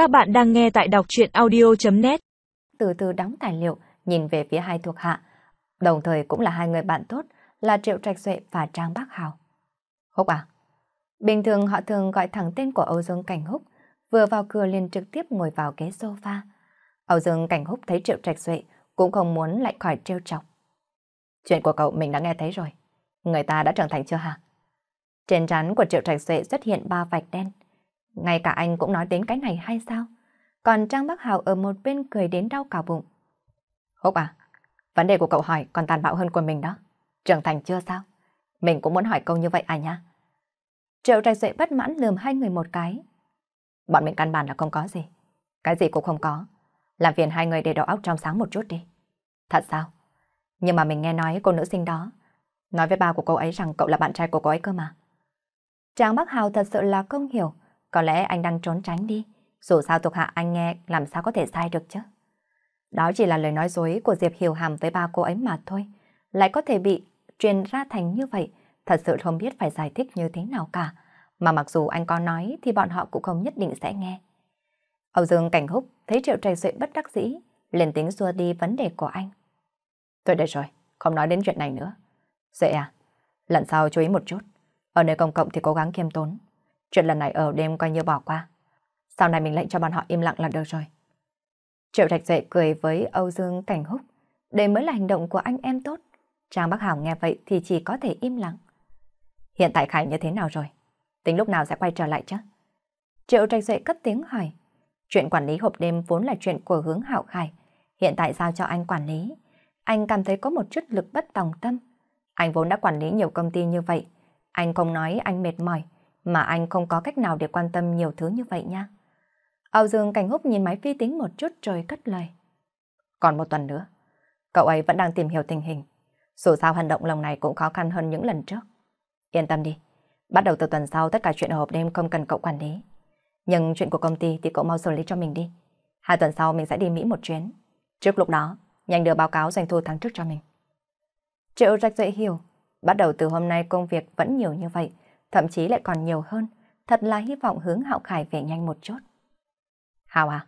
Các bạn đang nghe tại đọc truyện audio.net Từ từ đóng tài liệu, nhìn về phía hai thuộc hạ, đồng thời cũng là hai người bạn tốt là Triệu Trạch Duệ và Trang Bắc Hào. Húc à? Bình thường họ thường gọi thẳng tên của Âu Dương Cảnh Húc, vừa vào cửa liền trực tiếp ngồi vào ghế sofa. Âu Dương Cảnh Húc thấy Triệu Trạch Duệ cũng không muốn lại khỏi trêu chọc. Chuyện của cậu mình đã nghe thấy rồi. Người ta đã trưởng thành chưa hả? Trên trán của Triệu Trạch Duệ xuất hiện ba vạch đen. Ngay cả anh cũng nói đến cái này hay sao? Còn Trang Bắc Hào ở một bên cười đến đau cả bụng. Húc à, vấn đề của cậu hỏi còn tàn bạo hơn của mình đó. Trưởng thành chưa sao? Mình cũng muốn hỏi câu như vậy à nhá? Triệu Trạch Duệ bất mãn lườm hai người một cái. Bọn mình căn bản là không có gì. Cái gì cũng không có. Làm phiền hai người để đầu óc trong sáng một chút đi. Thật sao? Nhưng mà mình nghe nói cô nữ sinh đó nói với ba của cô ấy rằng cậu là bạn trai của cô ấy cơ mà. Trang Bắc Hào thật sự là không hiểu. Có lẽ anh đang trốn tránh đi. Dù sao thuộc hạ anh nghe làm sao có thể sai được chứ. Đó chỉ là lời nói dối của Diệp Hiểu Hàm với ba cô ấy mà thôi. Lại có thể bị truyền ra thành như vậy. Thật sự không biết phải giải thích như thế nào cả. Mà mặc dù anh có nói thì bọn họ cũng không nhất định sẽ nghe. Âu Dương Cảnh Húc thấy Triệu Trạch Duệ bất đắc dĩ, liền tính xua đi vấn đề của anh. Tôi đây rồi, không nói đến chuyện này nữa. Duệ à, lần sau chú ý một chút. Ở nơi công cộng thì cố gắng kiêm tốn. Chuyện lần này ở đêm coi như bỏ qua. Sau này mình lệnh cho bọn họ im lặng là được rồi. Triệu Trạch Duệ cười với Âu Dương Cảnh Húc. Đây mới là hành động của anh em tốt. Trang Bắc Hảo nghe vậy thì chỉ có thể im lặng. Hiện tại Khải như thế nào rồi? Tính lúc nào sẽ quay trở lại chứ? Triệu Trạch Duệ cất tiếng hỏi. Chuyện quản lý hộp đêm vốn là chuyện của hướng Hạo Khải. Hiện tại giao cho anh quản lý. Anh cảm thấy có một chút lực bất tòng tâm. Anh vốn đã quản lý nhiều công ty như vậy. Anh không nói anh mệt mỏi, mà anh không có cách nào để quan tâm nhiều thứ như vậy nha. Âu Dương Cảnh Húc nhìn máy vi tính một chút rồi cất lời. Còn một tuần nữa, cậu ấy vẫn đang tìm hiểu tình hình. Dù sao hành động lần này cũng khó khăn hơn những lần trước. Yên tâm đi, bắt đầu từ tuần sau tất cả chuyện ở hộp đêm không cần cậu quản lý. Nhưng chuyện của công ty thì cậu mau xử lý cho mình đi. Hai tuần sau mình sẽ đi Mỹ một chuyến. Trước lúc đó, nhanh đưa báo cáo doanh thu tháng trước cho mình. Triệu Trạch dễ hiểu, bắt đầu từ hôm nay công việc vẫn nhiều như vậy, thậm chí lại còn nhiều hơn. Thật là hy vọng hướng Hạo Khải về nhanh một chút. Hào à,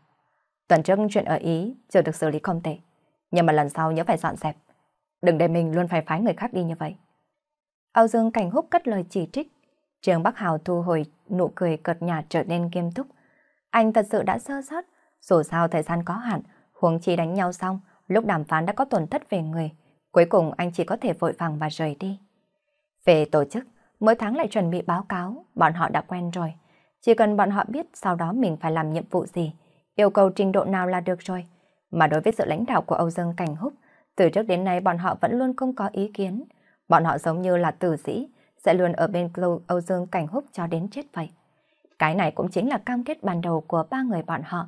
tuần trước chuyện ở Ý chưa được xử lý không tệ, nhưng mà lần sau nhớ phải dọn dẹp. Đừng để mình luôn phải phái người khác đi như vậy. Âu Dương Cảnh Húc cất lời chỉ trích. Trường Bắc Hào thu hồi nụ cười cợt nhạt trở nên nghiêm túc. Anh thật sự đã sơ sót, dù sao thời gian có hạn, huống chi đánh nhau xong, lúc đàm phán đã có tổn thất về người. Cuối cùng anh chỉ có thể vội vàng và rời đi. Về tổ chức, mỗi tháng lại chuẩn bị báo cáo, bọn họ đã quen rồi. Chỉ cần bọn họ biết sau đó mình phải làm nhiệm vụ gì, yêu cầu trình độ nào là được rồi. Mà đối với sự lãnh đạo của Âu Dương Cảnh Húc, từ trước đến nay bọn họ vẫn luôn không có ý kiến. Bọn họ giống như là tử sĩ, sẽ luôn ở bên Âu Dương Cảnh Húc cho đến chết vậy. Cái này cũng chính là cam kết ban đầu của ba người bọn họ.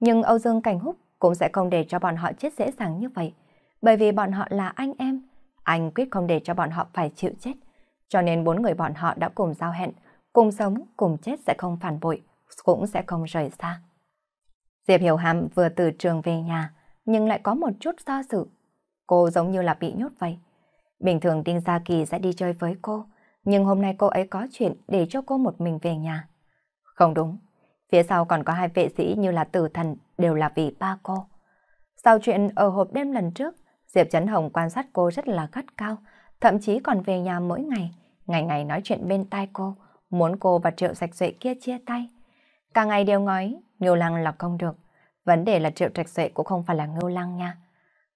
Nhưng Âu Dương Cảnh Húc cũng sẽ không để cho bọn họ chết dễ dàng như vậy. Bởi vì bọn họ là anh em, anh quyết không để cho bọn họ phải chịu chết. Cho nên bốn người bọn họ đã cùng giao hẹn, cùng sống, cùng chết sẽ không phản bội, cũng sẽ không rời xa. Diệp Hiểu Hàm vừa từ trường về nhà, nhưng lại có một chút do dự. Cô giống như là bị nhốt vậy. Bình thường Đinh Gia Kỳ sẽ đi chơi với cô, nhưng hôm nay cô ấy có chuyện để cho cô một mình về nhà. Không đúng, phía sau còn có hai vệ sĩ như là tử thần đều là vì ba cô. Sau chuyện ở hộp đêm lần trước, Diệp Trấn Hồng quan sát cô rất là gắt cao, thậm chí còn về nhà mỗi ngày, ngày ngày nói chuyện bên tai cô, muốn cô và Triệu Trạch Duệ kia chia tay. Cả ngày đều nói, Ngưu Lăng là không được. Vấn đề là Triệu Trạch Duệ cũng không phải là Ngưu Lăng nha.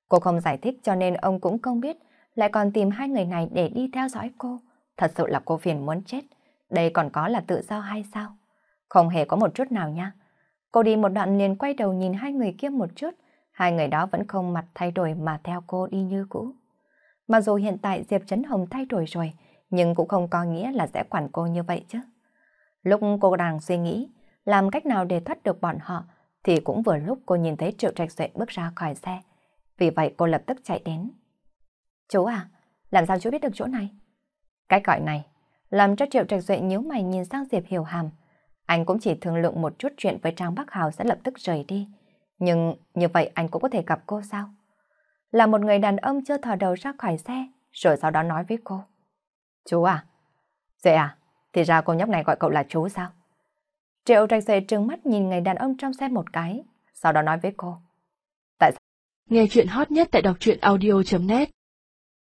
Cô không giải thích cho nên ông cũng không biết, lại còn tìm hai người này để đi theo dõi cô. Thật sự là cô phiền muốn chết. Đây còn có là tự do hay sao? Không hề có một chút nào nha. Cô đi một đoạn liền quay đầu nhìn hai người kia một chút. Hai người đó vẫn không mặt thay đổi mà theo cô đi như cũ. Mặc dù hiện tại Diệp Trấn Hồng thay đổi rồi, nhưng cũng không có nghĩa là sẽ quản cô như vậy chứ. Lúc cô đang suy nghĩ, làm cách nào để thoát được bọn họ, thì cũng vừa lúc cô nhìn thấy Triệu Trạch Duệ bước ra khỏi xe. Vì vậy cô lập tức chạy đến. Chú à, làm sao chú biết được chỗ này? Cái gọi này, làm cho Triệu Trạch Duệ nhíu mày nhìn sang Diệp Hiểu Hàm. Anh cũng chỉ thương lượng một chút chuyện với Trang Bắc Hào sẽ lập tức rời đi. Nhưng như vậy anh cũng có thể gặp cô sao? Là một người đàn ông chưa thò đầu ra khỏi xe, rồi sau đó nói với cô. Chú à? Dễ à? Thì ra cô nhóc này gọi cậu là chú sao? Triệu Trạch Duệ trừng mắt nhìn người đàn ông trong xe một cái, sau đó nói với cô. tại Nghe chuyện hot nhất tại đọc truyện audio.net